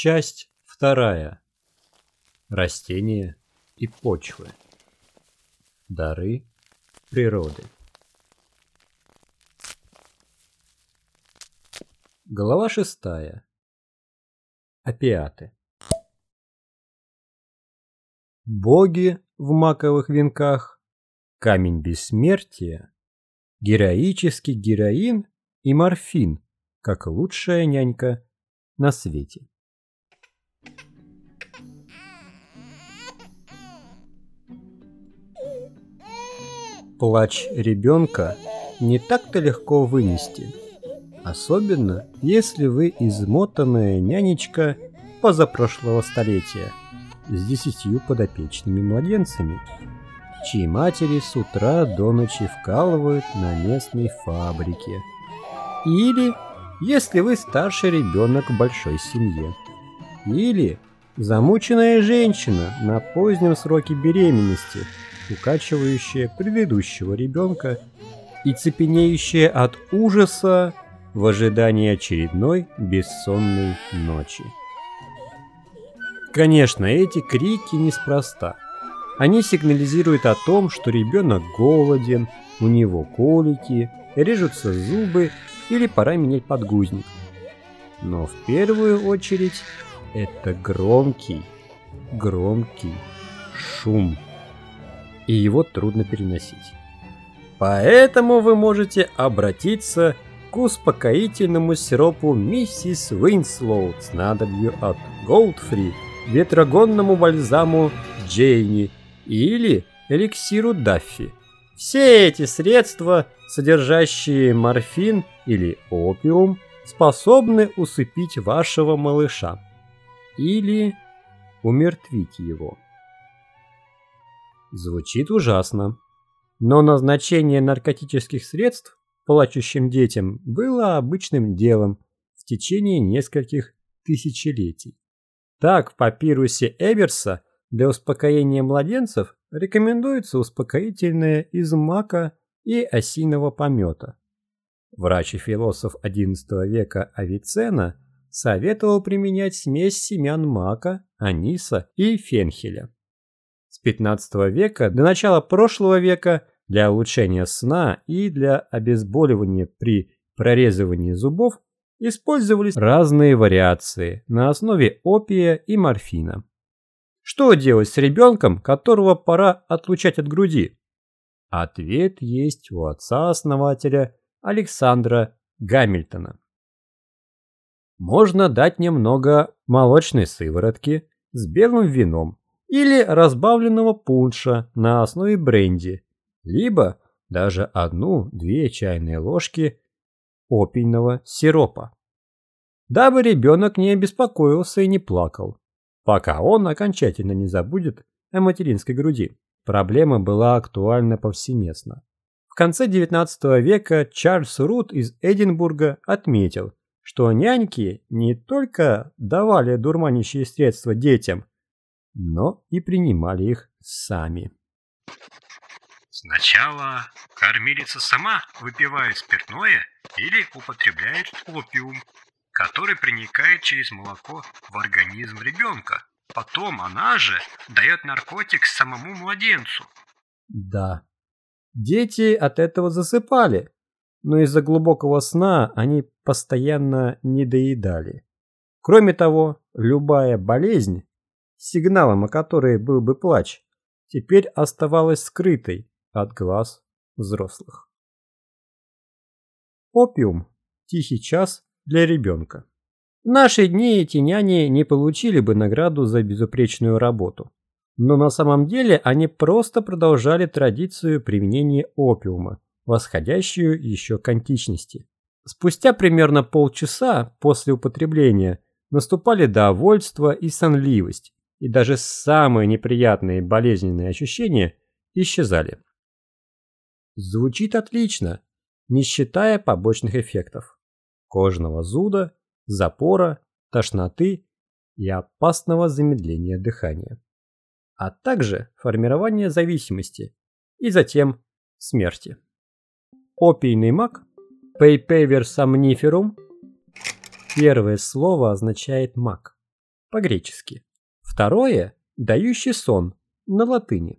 Часть вторая. Растения и почвы. Дары природы. Глава шестая. Опиаты. Боги в маковых венках, камень бессмертия, героический героин и морфин, как лучшая нянька на свете. Плач ребенка не так-то легко вынести, особенно если вы измотанная нянечка позапрошлого столетия с десятью подопечными младенцами, чьи матери с утра до ночи вкалывают на местной фабрике. Или если вы старший ребенок в большой семье. Или замученная женщина на позднем сроке беременности – укачивающая предыдущего ребенка и цепенеющая от ужаса в ожидании очередной бессонной ночи. Конечно, эти крики неспроста. Они сигнализируют о том, что ребенок голоден, у него колики, режутся зубы или пора менять подгузник. Но в первую очередь это громкий, громкий шум и его трудно переносить. Поэтому вы можете обратиться к успокоительному сиропу миссис Уинслоу снадобью от Годфри, ветрогонному бальзаму Джейни или эликсиру Даффи. Все эти средства, содержащие морфин или опиум, способны усыпить вашего малыша или умертвить его. Звучит ужасно. Но назначение наркотических средств плачущим детям было обычным делом в течение нескольких тысячелетий. Так, в папирусе Эберса для успокоения младенцев рекомендуется успокоительное из мака и осиного помета. Врач и философ XI века Авиценна советовал применять смесь семян мака, аниса и фенхеля. С 15 века до начала прошлого века для улучшения сна и для обезболивания при прорезывании зубов использовались разные вариации на основе опия и морфина. Что делать с ребенком, которого пора отлучать от груди? Ответ есть у отца-основателя Александра Гамильтона. Можно дать немного молочной сыворотки с белым вином или разбавленного пунша на основе бренди, либо даже одну-две чайные ложки опийного сиропа. Дабы ребенок не беспокоился и не плакал, пока он окончательно не забудет о материнской груди. Проблема была актуальна повсеместно. В конце XIX века Чарльз Рут из Эдинбурга отметил, что няньки не только давали дурманящие средства детям, но и принимали их сами. Сначала кормилица сама выпивает спиртное или употребляет опиум, который проникает через молоко в организм ребенка. Потом она же дает наркотик самому младенцу. Да, дети от этого засыпали, но из-за глубокого сна они постоянно недоедали. Кроме того, любая болезнь сигналом о которой был бы плач, теперь оставалась скрытой от глаз взрослых. Опиум – тихий час для ребенка. В наши дни эти няни не получили бы награду за безупречную работу. Но на самом деле они просто продолжали традицию применения опиума, восходящую еще к античности. Спустя примерно полчаса после употребления наступали довольство и сонливость, и даже самые неприятные болезненные ощущения исчезали. Звучит отлично, не считая побочных эффектов. Кожного зуда, запора, тошноты и опасного замедления дыхания. А также формирования зависимости и затем смерти. Опийный мак, Papaver somniferum, первое слово означает мак по-гречески. Второе – дающий сон на латыни.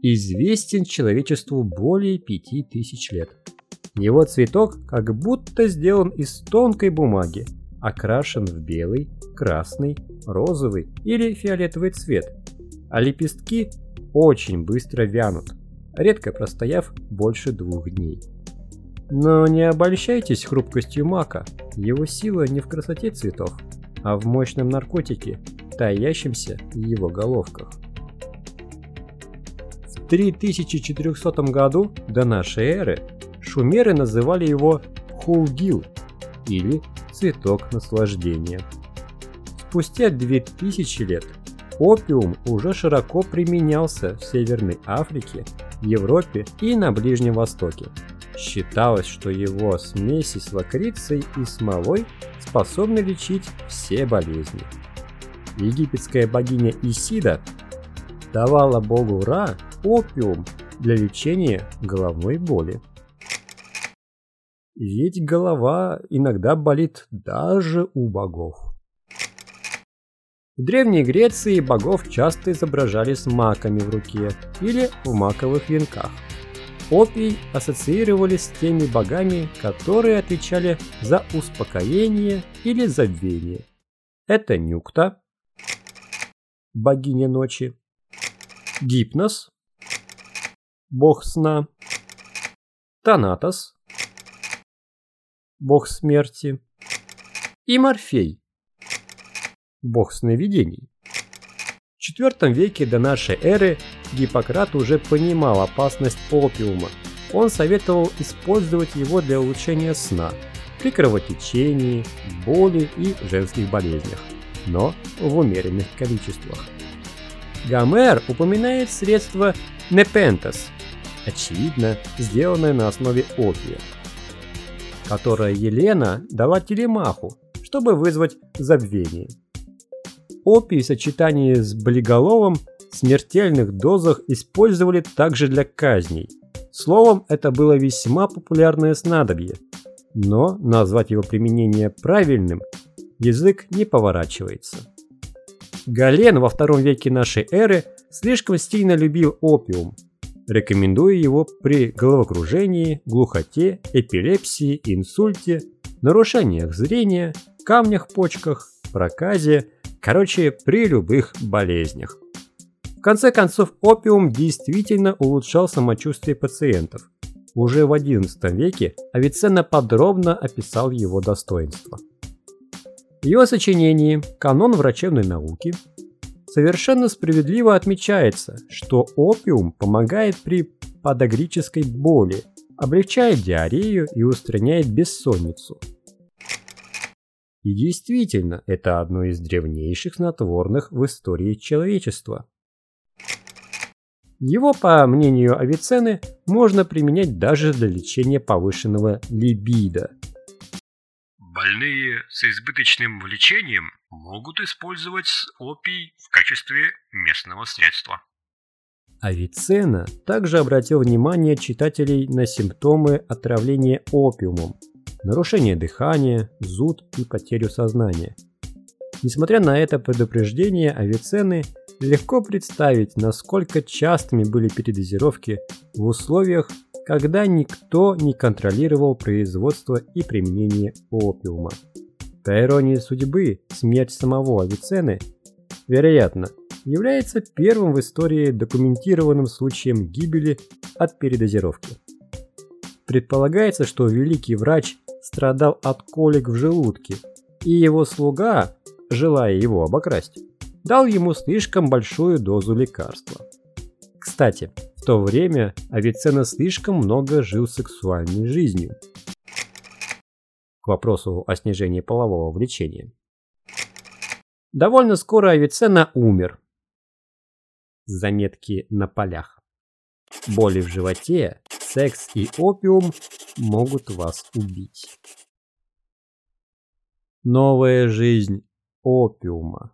Известен человечеству более пяти тысяч лет. Его цветок как будто сделан из тонкой бумаги, окрашен в белый, красный, розовый или фиолетовый цвет, а лепестки очень быстро вянут, редко простояв больше двух дней. Но не обольщайтесь хрупкостью мака, его сила не в красоте цветов, а в мощном наркотике, таящемся в его головках. В 3400 году до нашей эры шумеры называли его хулгил или цветок наслаждения. Спустя 2000 лет опиум уже широко применялся в Северной Африке, Европе и на Ближнем Востоке. Считалось, что его смеси с лакрицей и смолой способны лечить все болезни. Египетская богиня Исида давала богу Ра опиум для лечения головной боли. Ведь голова иногда болит даже у богов. В Древней Греции богов часто изображали с маками в руке или в маковых венках. Опий ассоциировали с теми богами, которые отвечали за успокоение или забвение. Это Нюкта, богиня ночи, Гипнос, бог сна, Танатос, бог смерти, и Морфей, бог сновидений. В IV веке до нашей эры Гиппократ уже понимал опасность опиума. Он советовал использовать его для улучшения сна, при кровотечении, боли и женских болезнях, но в умеренных количествах. Гомер упоминает средство непентас, очевидно, сделанное на основе опия которое Елена дала Телемаху, чтобы вызвать забвение. Опий в сочетании с болиголовом в смертельных дозах использовали также для казней. Словом, это было весьма популярное снадобье, но назвать его применение правильным язык не поворачивается. Гален во втором веке нашей эры слишком сильно любил опиум, Рекомендую его при головокружении, глухоте, эпилепсии, инсульте, нарушениях зрения, камнях в почках, проказе, короче, при любых болезнях. В конце концов, опиум действительно улучшал самочувствие пациентов. Уже в XI веке Авиценна подробно описал его достоинства. В его сочинении «Канон врачебной науки» Совершенно справедливо отмечается, что опиум помогает при подагрической боли, облегчает диарею и устраняет бессонницу. И действительно, это одно из древнейших снотворных в истории человечества. Его, по мнению Авиценны, можно применять даже для лечения повышенного либидо. Больные с избыточным влечением могут использовать опий в качестве местного средства. Авиценна также обратил внимание читателей на симптомы отравления опиумом, нарушение дыхания, зуд и потерю сознания. Несмотря на это предупреждение Авиценны, легко представить, насколько частыми были передозировки в условиях, когда никто не контролировал производство и применение опиума. По иронии судьбы, смерть самого Авиценны, вероятно, является первым в истории документированным случаем гибели от передозировки. Предполагается, что великий врач страдал от колик в желудке, и его слуга, желая его обокрасть, дал ему слишком большую дозу лекарства. Кстати, в то время Авиценна слишком много жил сексуальной жизнью, к вопросу о снижении полового влечения. Довольно скоро Авиценна умер. Заметки на полях. Боли в животе, секс и опиум могут вас убить. Новая жизнь опиума.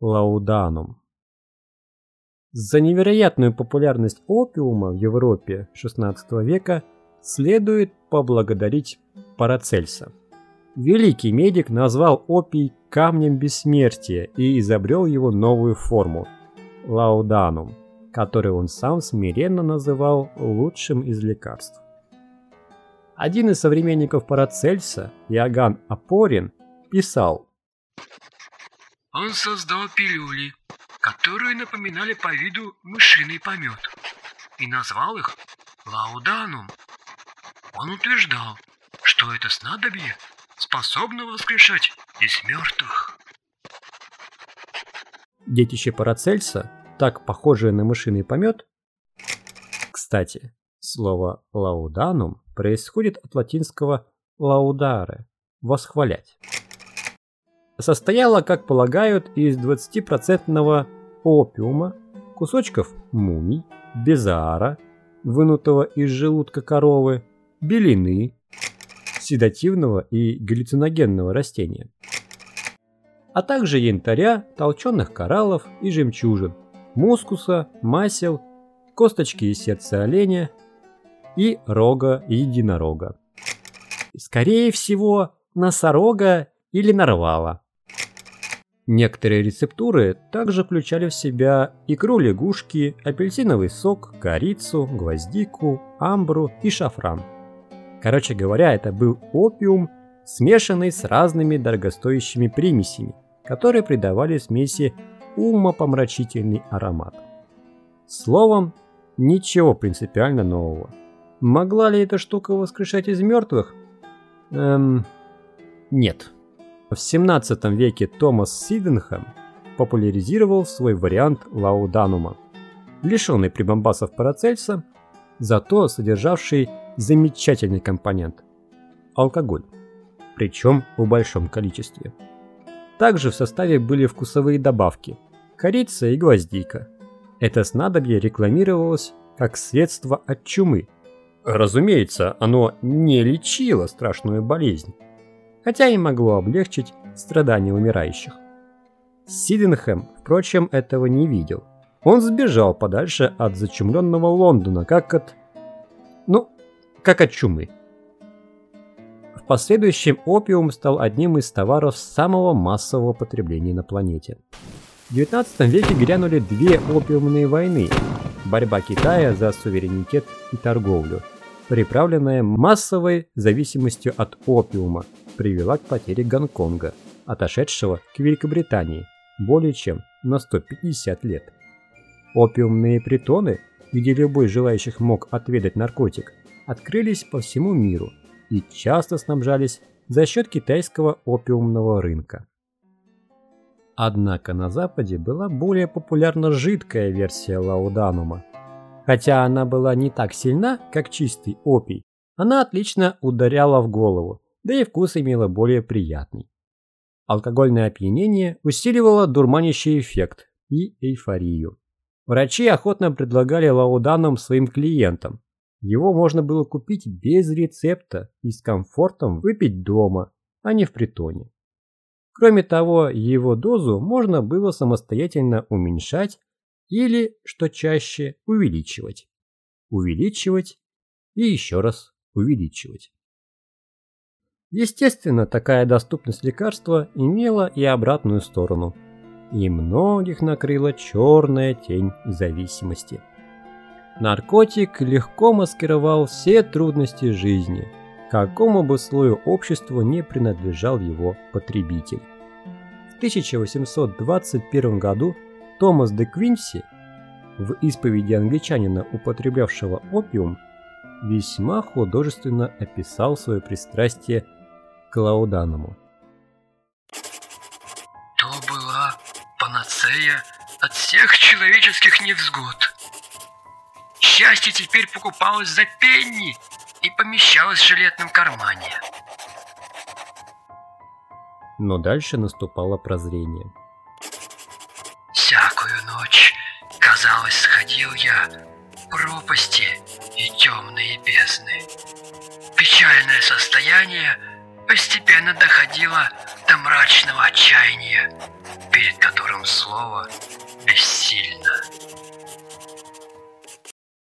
Лауданум. За невероятную популярность опиума в Европе XVI века следует поблагодарить Парацельса. Великий медик назвал опий камнем бессмертия и изобрел его новую форму – лауданум, который он сам смиренно называл лучшим из лекарств. Один из современников Парацельса, Иоганн Апорин, писал Он создал пилюли, которые напоминали по виду мышиный помет, и назвал их лауданум. Он утверждал, что это снадобье способно воскрешать из мертвых. Детище Парацельса, так похожее на мышиный помет. Кстати, слово «лауданум» происходит от латинского «laudare» – «восхвалять». Состояло, как полагают, из 20% опиума, кусочков мумий, безара, вынутого из желудка коровы, белины, седативного и галлюциногенного растения, а также янтаря, толченых кораллов и жемчужин, мускуса, масел, косточки из сердца оленя и рога единорога. Скорее всего, носорога или нарвала. Некоторые рецептуры также включали в себя икру лягушки, апельсиновый сок, корицу, гвоздику, амбру и шафран. Короче говоря, это был опиум, смешанный с разными дорогостоящими примесями, которые придавали смеси умопомрачительный аромат. Словом, ничего принципиально нового. Могла ли эта штука воскрешать из мертвых? Эм, нет. В 17 веке Томас Сиденхэм популяризировал свой вариант лауданума, лишенный прибамбасов Парацельса, зато содержавший замечательный компонент – алкоголь, причем в большом количестве. Также в составе были вкусовые добавки – корица и гвоздика. Это снадобье рекламировалось как средство от чумы. Разумеется, оно не лечило страшную болезнь, хотя и могло облегчить страдания умирающих. Сиденхэм, впрочем, этого не видел. Он сбежал подальше от зачумленного Лондона, как от... Ну, как от чумы. В последующем опиум стал одним из товаров самого массового потребления на планете. В 19 веке грянули две опиумные войны. Борьба Китая за суверенитет и торговлю, приправленная массовой зависимостью от опиума, привела к потере Гонконга, отошедшего к Великобритании более чем на 150 лет. Опиумные притоны, где любой желающих мог отведать наркотик, открылись по всему миру и часто снабжались за счет китайского опиумного рынка. Однако на Западе была более популярна жидкая версия лауданума. Хотя она была не так сильна, как чистый опий, она отлично ударяла в голову, да и вкус имела более приятный. Алкогольное опьянение усиливало дурманящий эффект и эйфорию. Врачи охотно предлагали лауданум своим клиентам, его можно было купить без рецепта и с комфортом выпить дома, а не в притоне. Кроме того, его дозу можно было самостоятельно уменьшать или, что чаще, увеличивать. Увеличивать и еще раз увеличивать. Естественно, такая доступность лекарства имела и обратную сторону, и многих накрыла черная тень зависимости. Наркотик легко маскировал все трудности жизни, какому бы слою общества не принадлежал его потребитель. В 1821 году Томас де Квинси в исповеди англичанина, употреблявшего опиум, весьма художественно описал свое пристрастие к лауданому. То была панацея от всех человеческих невзгод. Счастье теперь покупалось за пенни и помещалось в жилетном кармане. Но дальше наступало прозрение. Всякую ночь, казалось, сходил я в пропасти и темные бездны. Печальное состояние постепенно доходило до мрачного отчаяния, перед которым слово бессильно.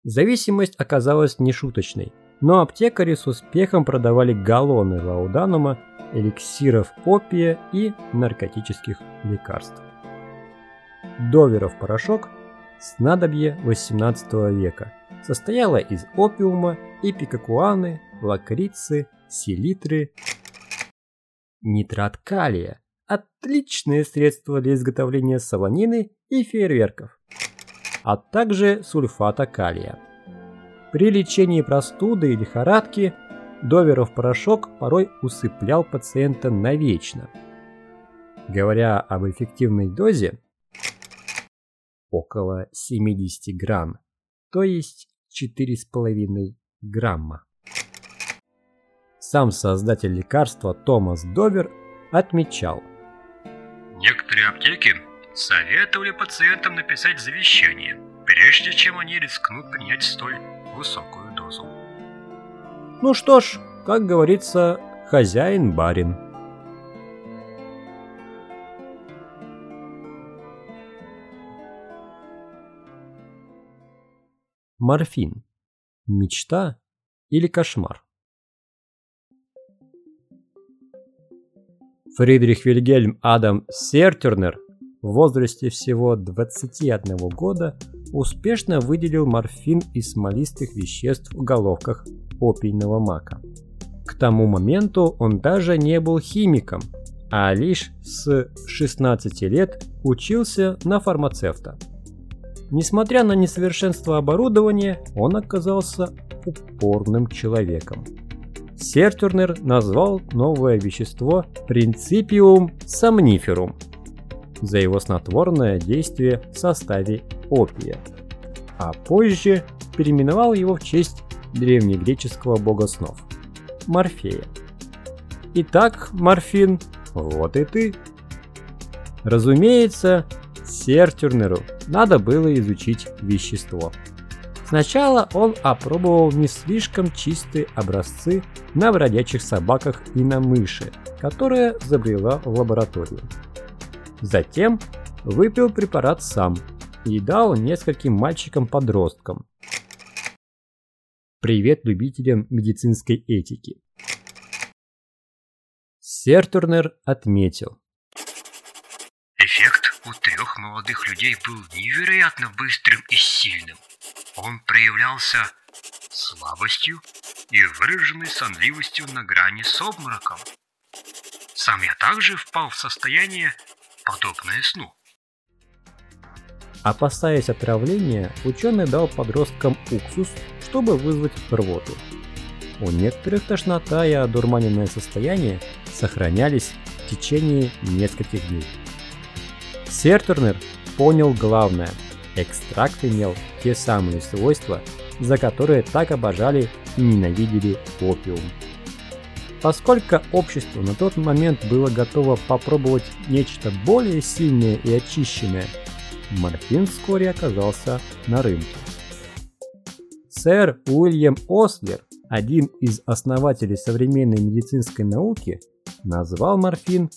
Зависимость оказалась нешуточной, но аптекари с успехом продавали галлоны лауданума эликсиров опия и наркотических лекарств. Доверов порошок – снадобье XVIII века, состояла из опиума, эпикакуаны, лакрицы, селитры, нитрат калия – отличное средство для изготовления солонины и фейерверков, а также сульфата калия. При лечении простуды и лихорадки Доверов порошок порой усыплял пациента навечно. Говоря об эффективной дозе, около 70 грамм, то есть 4,5 грамма. Сам создатель лекарства Томас Довер отмечал. Некоторые аптеки советовали пациентам написать завещание, прежде чем они рискнут принять столь высокую дозу. Ну что ж, как говорится, хозяин-барин. Морфин. Мечта или кошмар? Фридрих Вильгельм Адам Сертюрнер в возрасте всего 21 года успешно выделил морфин из смолистых веществ в головках опийного мака. К тому моменту он даже не был химиком, а лишь с 16 лет учился на фармацевта. Несмотря на несовершенство оборудования, он оказался упорным человеком. Сертурнер назвал новое вещество Principium somniferum за его снотворное действие в составе опия, а позже переименовал его в честь древнегреческого бога снов – Морфея. Итак, Морфин, вот и ты. Разумеется, Сертюрнеру надо было изучить вещество. Сначала он опробовал не слишком чистые образцы на бродячих собаках и на мыши, которые забрела в лабораторию. Затем выпил препарат сам и дал нескольким мальчикам-подросткам, Привет любителям медицинской этики. Сертурнер отметил. Эффект у трех молодых людей был невероятно быстрым и сильным. Он проявлялся слабостью и выраженной сонливостью на грани с обмороком. Сам я также впал в состояние, подобное сну. Опасаясь отравления, ученый дал подросткам уксус, чтобы вызвать рвоту. У некоторых тошнота и одурманенное состояние сохранялись в течение нескольких дней. Сертернер понял главное – экстракт имел те самые свойства, за которые так обожали и ненавидели опиум. Поскольку общество на тот момент было готово попробовать нечто более сильное и очищенное – морфин вскоре оказался на рынке. Сэр Уильям Ослер, один из основателей современной медицинской науки, назвал морфин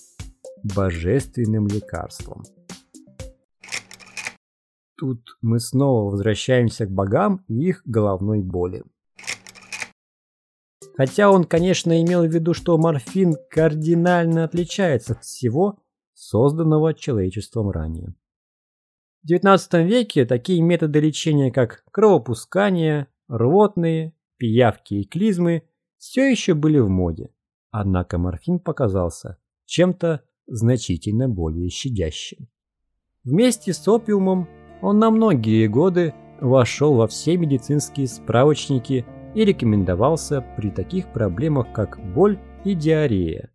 божественным лекарством. Тут мы снова возвращаемся к богам и их головной боли. Хотя он, конечно, имел в виду, что морфин кардинально отличается от всего, созданного человечеством ранее. В XIX веке такие методы лечения, как кровопускание, рвотные, пиявки и клизмы, все еще были в моде. Однако морфин показался чем-то значительно более щадящим. Вместе с опиумом он на многие годы вошел во все медицинские справочники и рекомендовался при таких проблемах, как боль и диарея.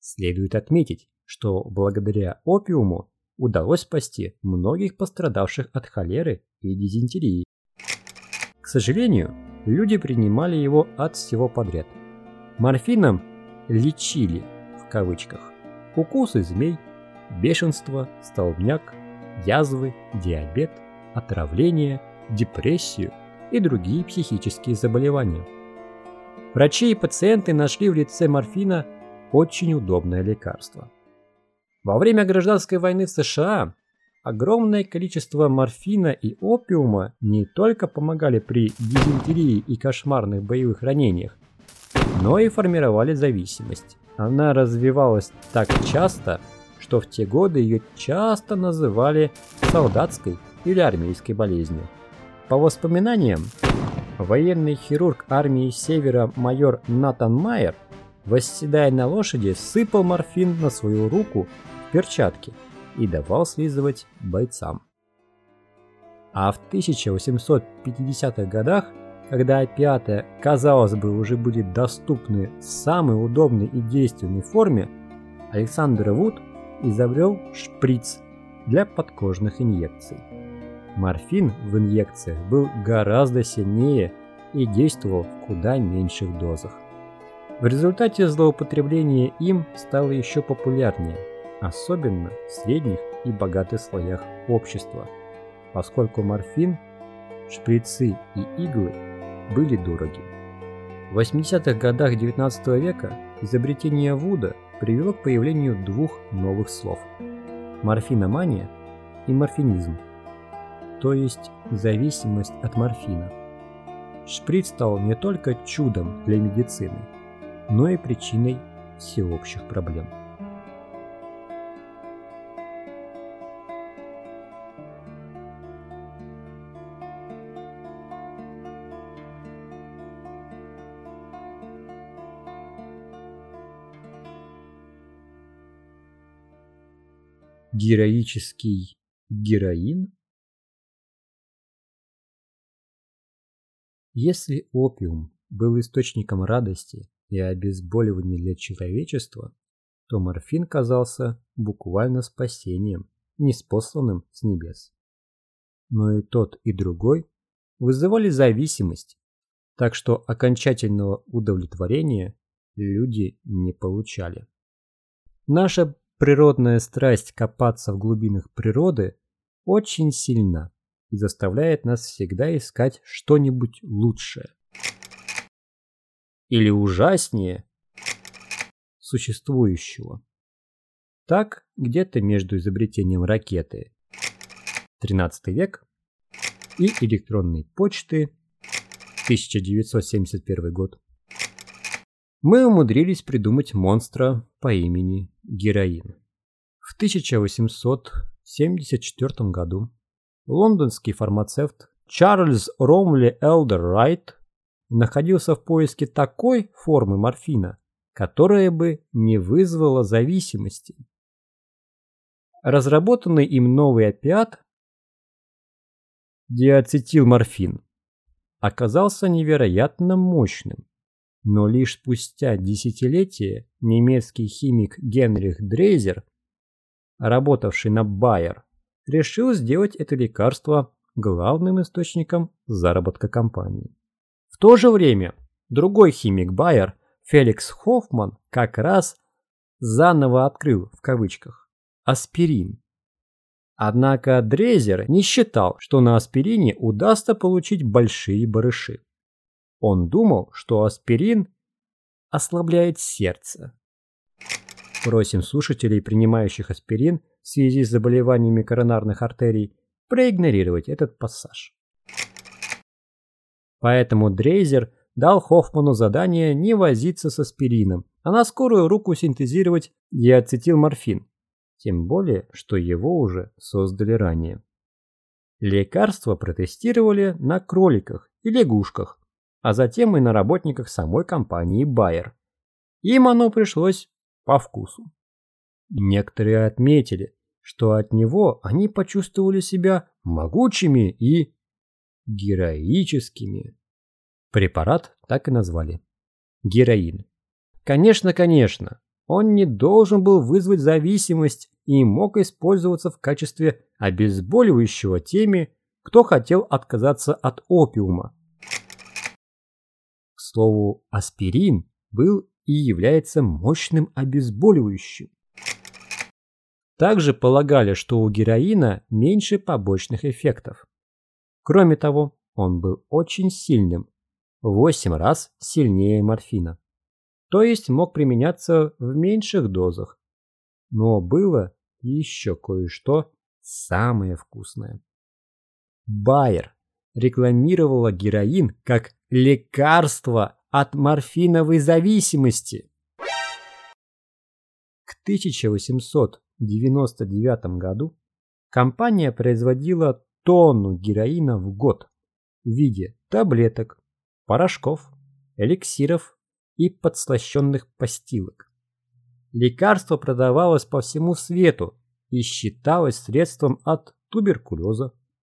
Следует отметить, что благодаря опиуму удалось спасти многих пострадавших от холеры и дизентерии. К сожалению, люди принимали его от всего подряд. Морфином «лечили» в кавычках укусы змей, бешенство, столбняк, язвы, диабет, отравление, депрессию и другие психические заболевания. Врачи и пациенты нашли в лице морфина очень удобное лекарство – во время гражданской войны в США огромное количество морфина и опиума не только помогали при дизентерии и кошмарных боевых ранениях, но и формировали зависимость. Она развивалась так часто, что в те годы ее часто называли солдатской или армейской болезнью. По воспоминаниям, военный хирург армии Севера майор Натан Майер, восседая на лошади, сыпал морфин на свою руку в перчатке и давал слизывать бойцам. А в 1850-х годах, когда опиаты, казалось бы, уже были доступны в самой удобной и действенной форме, Александр Вуд изобрел шприц для подкожных инъекций. Морфин в инъекциях был гораздо сильнее и действовал в куда меньших дозах. В результате злоупотребление им стало еще популярнее, особенно в средних и богатых слоях общества, поскольку морфин, шприцы и иглы были дороги. В 80-х годах XIX века изобретение Вуда привело к появлению двух новых слов – морфиномания и морфинизм, то есть зависимость от морфина. Шприц стал не только чудом для медицины, но и причиной всеобщих проблем. героический героин? Если опиум был источником радости и обезболивания для человечества, то морфин казался буквально спасением, неспосланным с небес. Но и тот, и другой вызывали зависимость, так что окончательного удовлетворения люди не получали. Наша Природная страсть копаться в глубинах природы очень сильна и заставляет нас всегда искать что-нибудь лучшее. Или ужаснее существующего. Так, где-то между изобретением ракеты 13 век и электронной почты 1971 год мы умудрились придумать монстра по имени Героин. В 1874 году лондонский фармацевт Чарльз Ромли Элдер Райт находился в поиске такой формы морфина, которая бы не вызвала зависимости. Разработанный им новый опиат диацетилморфин оказался невероятно мощным но лишь спустя десятилетия немецкий химик Генрих Дрейзер, работавший на Байер, решил сделать это лекарство главным источником заработка компании. В то же время другой химик Байер, Феликс Хоффман, как раз заново открыл в кавычках аспирин. Однако Дрейзер не считал, что на аспирине удастся получить большие барыши. Он думал, что аспирин ослабляет сердце. Просим слушателей, принимающих аспирин в связи с заболеваниями коронарных артерий, проигнорировать этот пассаж. Поэтому Дрейзер дал Хоффману задание не возиться с аспирином, а на скорую руку синтезировать диацетилморфин, тем более, что его уже создали ранее. Лекарство протестировали на кроликах и лягушках, а затем и на работниках самой компании Bayer. Им оно пришлось по вкусу. Некоторые отметили, что от него они почувствовали себя могучими и героическими. Препарат так и назвали. Героин. Конечно, конечно, он не должен был вызвать зависимость и мог использоваться в качестве обезболивающего теми, кто хотел отказаться от опиума слову, аспирин был и является мощным обезболивающим. Также полагали, что у героина меньше побочных эффектов. Кроме того, он был очень сильным, в 8 раз сильнее морфина. То есть мог применяться в меньших дозах. Но было еще кое-что самое вкусное. Байер рекламировала героин как лекарство от морфиновой зависимости. К 1899 году компания производила тонну героина в год в виде таблеток, порошков, эликсиров и подслащенных постилок. Лекарство продавалось по всему свету и считалось средством от туберкулеза,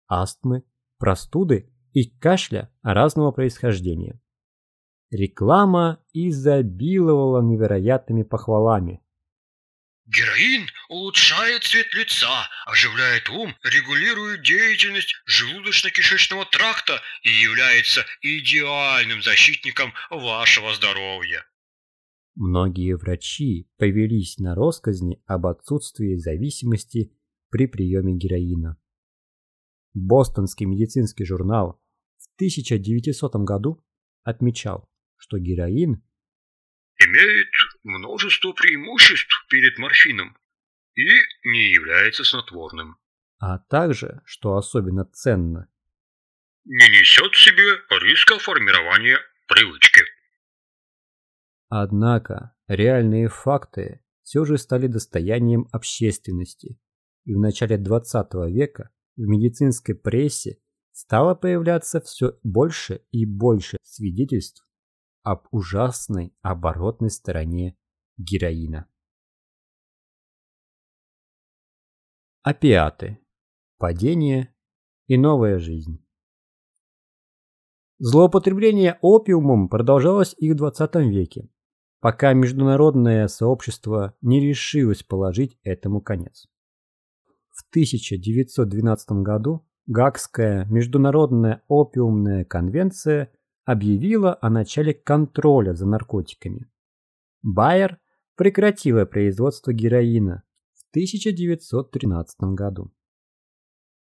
астмы, простуды и кашля разного происхождения. Реклама изобиловала невероятными похвалами. Героин улучшает цвет лица, оживляет ум, регулирует деятельность желудочно-кишечного тракта и является идеальным защитником вашего здоровья. Многие врачи повелись на россказни об отсутствии зависимости при приеме героина. Бостонский медицинский журнал в 1900 году отмечал, что героин имеет множество преимуществ перед морфином и не является снотворным. А также, что особенно ценно, не несет в себе риска формирования привычки. Однако реальные факты все же стали достоянием общественности, и в начале 20 века в медицинской прессе стало появляться все больше и больше свидетельств об ужасной оборотной стороне героина. Опиаты. Падение и новая жизнь. Злоупотребление опиумом продолжалось и в 20 веке, пока международное сообщество не решилось положить этому конец. В 1912 году Гаагская международная опиумная конвенция объявила о начале контроля за наркотиками. Байер прекратила производство героина 1913 году.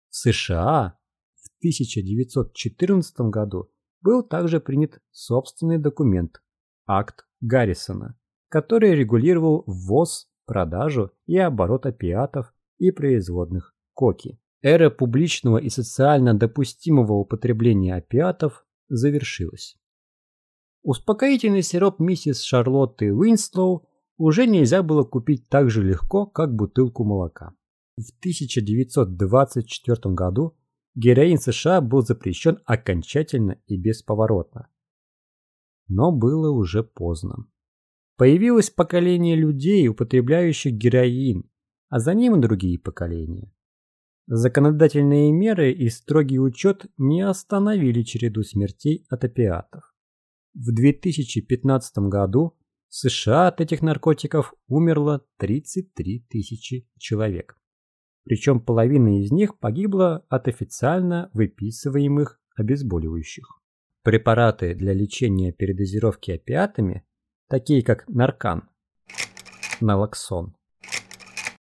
В США в 1914 году был также принят собственный документ Акт Гаррисона, который регулировал ввоз, продажу и оборот опиатов и производных коки. Эра публичного и социально допустимого употребления опиатов завершилась. Успокоительный сироп миссис Шарлотты Уинслоу уже нельзя было купить так же легко, как бутылку молока. В 1924 году героин США был запрещен окончательно и бесповоротно. Но было уже поздно. Появилось поколение людей, употребляющих героин, а за ним и другие поколения. Законодательные меры и строгий учет не остановили череду смертей от опиатов. В 2015 году в США от этих наркотиков умерло 33 тысячи человек. Причем половина из них погибла от официально выписываемых обезболивающих. Препараты для лечения передозировки опиатами, такие как наркан, налоксон,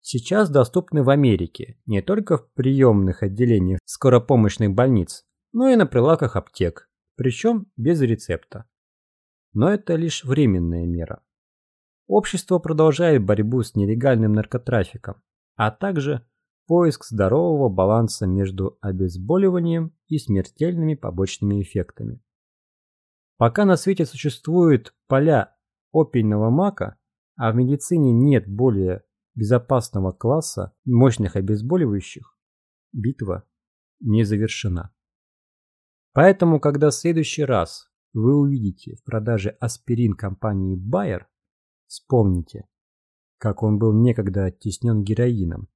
сейчас доступны в Америке не только в приемных отделениях скоропомощных больниц, но и на прилавках аптек, причем без рецепта. Но это лишь временная мера. Общество продолжает борьбу с нелегальным наркотрафиком, а также поиск здорового баланса между обезболиванием и смертельными побочными эффектами. Пока на свете существуют поля опийного мака, а в медицине нет более безопасного класса мощных обезболивающих, битва не завершена. Поэтому, когда в следующий раз вы увидите в продаже аспирин компании Bayer, вспомните, как он был некогда оттеснен героином,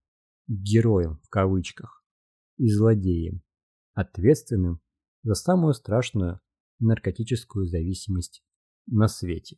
героем в кавычках, и злодеем, ответственным за самую страшную наркотическую зависимость на свете.